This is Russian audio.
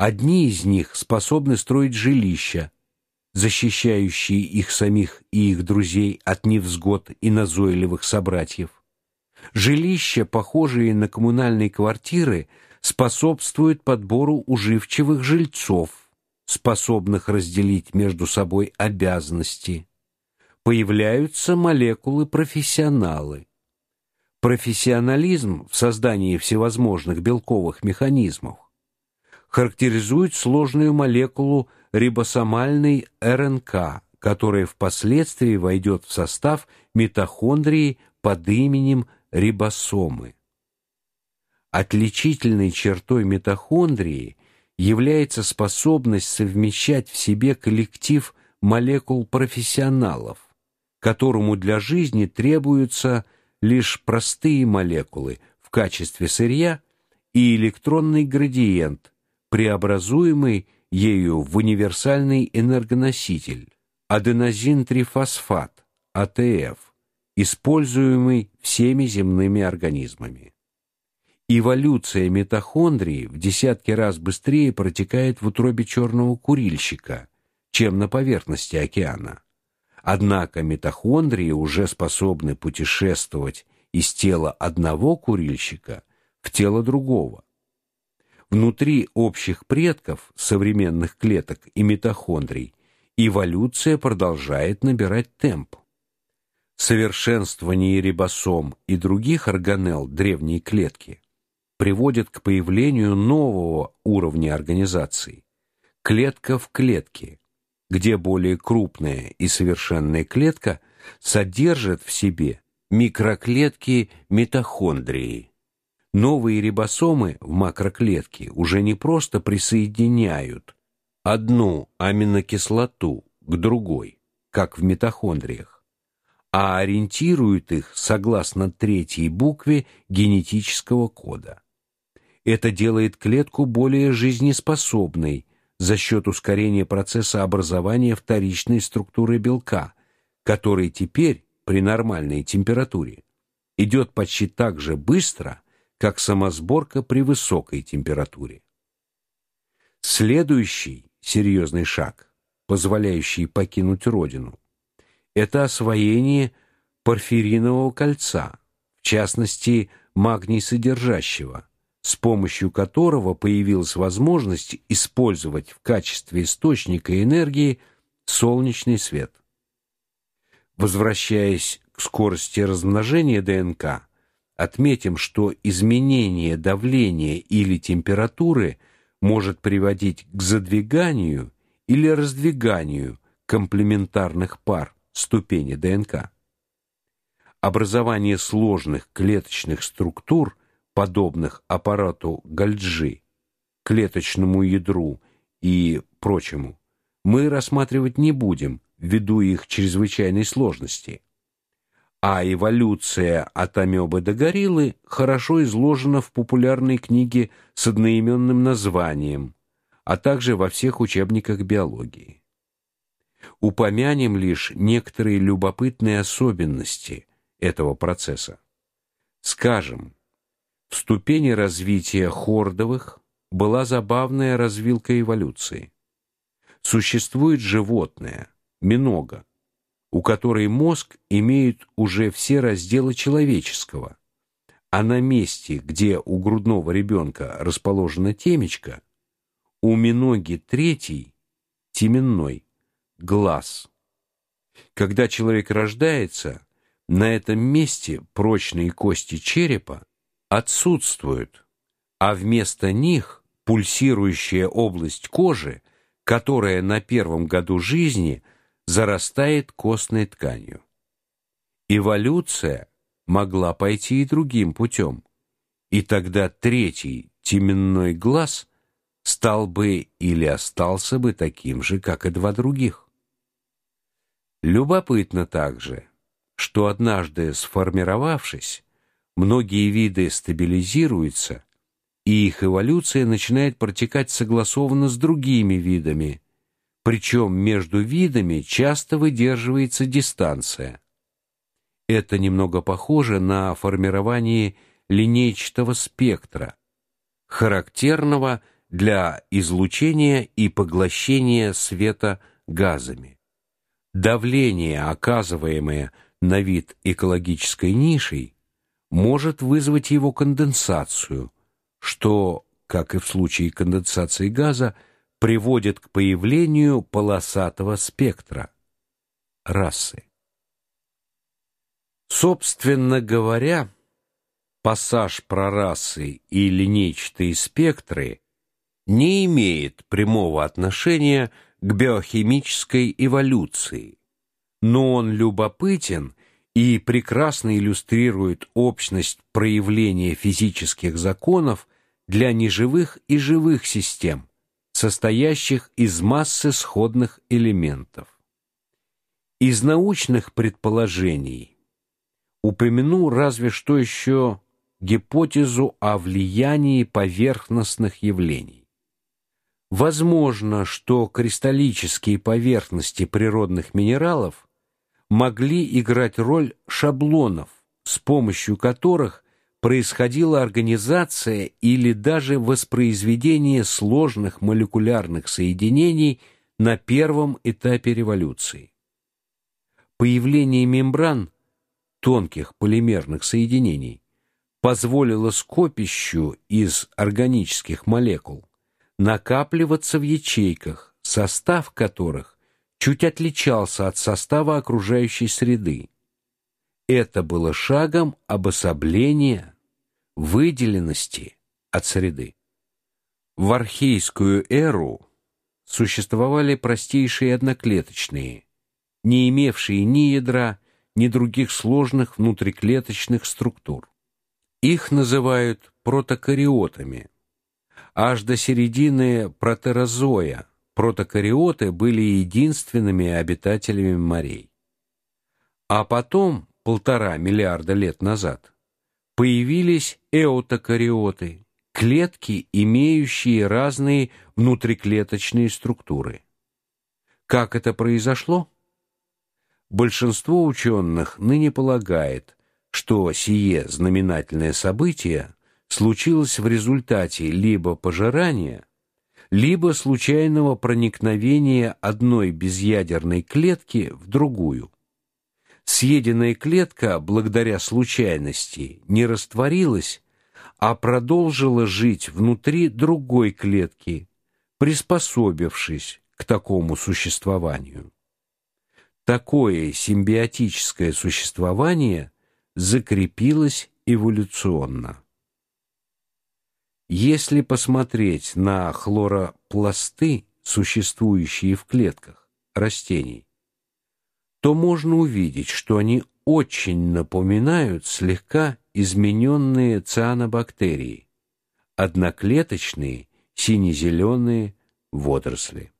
Одни из них способны строить жилища, защищающие их самих и их друзей от невзгод и назойливых собратьев. Жилища, похожие на коммунальные квартиры, способствуют подбору уживчивых жильцов, способных разделить между собой обязанности. Появляются молекулы-профессионалы. Профессионализм в создании всевозможных белковых механизмов характеризует сложную молекулу рибосомальной РНК, которая впоследствии войдет в состав митохондрии под именем рибосомы. Отличительной чертой митохондрии является способность совмещать в себе коллектив молекул профессионалов, которому для жизни требуются лишь простые молекулы в качестве сырья и электронный градиент, преобразуемый ею в универсальный энергоноситель аденозин-трифосфат АТФ, используемый всеми земными организмами. Эволюция митохондрии в десятки раз быстрее протекает в утробе черного курильщика, чем на поверхности океана. Однако митохондрии уже способны путешествовать из тела одного курильщика в тело другого. Внутри общих предков современных клеток и митохондрий эволюция продолжает набирать темп. Совершенствование рибосом и других органелл древней клетки приводит к появлению нового уровня организации клетка в клетке, где более крупная и совершенная клетка содержит в себе микроклетки митохондрии. Новые рибосомы в макроклетке уже не просто присоединяют одну аминокислоту к другой, как в митохондриях, а ориентируют их согласно третьей букве генетического кода. Это делает клетку более жизнеспособной за счет ускорения процесса образования вторичной структуры белка, который теперь при нормальной температуре идет почти так же быстро, как самосборка при высокой температуре. Следующий серьезный шаг, позволяющий покинуть родину, это освоение порфиринового кольца, в частности, магний содержащего, с помощью которого появилась возможность использовать в качестве источника энергии солнечный свет. Возвращаясь к скорости размножения ДНК, Отметим, что изменение давления или температуры может приводить к задвиганию или раздвиганию комплементарных пар ступени ДНК. Образование сложных клеточных структур, подобных аппарату Гольджи, клеточному ядру и прочему, мы рассматривать не будем ввиду их чрезвычайной сложности а эволюция от амебы до гориллы хорошо изложена в популярной книге с одноименным названием, а также во всех учебниках биологии. Упомянем лишь некоторые любопытные особенности этого процесса. Скажем, в ступени развития хордовых была забавная развилка эволюции. Существует животное, минога, у которой мозг имеет уже все разделы человеческого, а на месте, где у грудного ребенка расположена темечко, у миноги третий, теменной, глаз. Когда человек рождается, на этом месте прочные кости черепа отсутствуют, а вместо них пульсирующая область кожи, которая на первом году жизни – зарастает костной тканью. Эволюция могла пойти и другим путем, и тогда третий теменной глаз стал бы или остался бы таким же, как и два других. Любопытно также, что однажды сформировавшись, многие виды стабилизируются, и их эволюция начинает протекать согласованно с другими видами, причем между видами часто выдерживается дистанция. Это немного похоже на формирование линейчатого спектра, характерного для излучения и поглощения света газами. Давление, оказываемое на вид экологической нишей, может вызвать его конденсацию, что, как и в случае конденсации газа, приводит к появлению полосатого спектра расы. Собственно говоря, пассаж про расы и линейчатые спектры не имеет прямого отношения к биохимической эволюции, но он любопытен и прекрасно иллюстрирует общность проявления физических законов для неживых и живых систем, состоящих из массы сходных элементов. Из научных предположений упомяну разве что еще гипотезу о влиянии поверхностных явлений. Возможно, что кристаллические поверхности природных минералов могли играть роль шаблонов, с помощью которых происходила организация или даже воспроизведение сложных молекулярных соединений на первом этапе революции. Появление мембран тонких полимерных соединений позволило скопищу из органических молекул накапливаться в ячейках, состав которых чуть отличался от состава окружающей среды. Это было шагом обособления, выделенности от среды. В архейскую эру существовали простейшие одноклеточные, не имевшие ни ядра, ни других сложных внутриклеточных структур. Их называют протокариотами аж до середины протерозоя протокариоты были единственными обитателями морей. А потом, полтора миллиарда лет назад, появились эутокариоты, клетки, имеющие разные внутриклеточные структуры. Как это произошло? Большинство ученых ныне полагает, что сие знаменательное событие случилось в результате либо пожирания, либо случайного проникновения одной безъядерной клетки в другую. Съеденная клетка, благодаря случайности, не растворилась, а продолжила жить внутри другой клетки, приспособившись к такому существованию. Такое симбиотическое существование закрепилось эволюционно. Если посмотреть на хлоропласты, существующие в клетках растений, то можно увидеть, что они очень напоминают слегка измененные цианобактерии, одноклеточные сине-зеленые водоросли.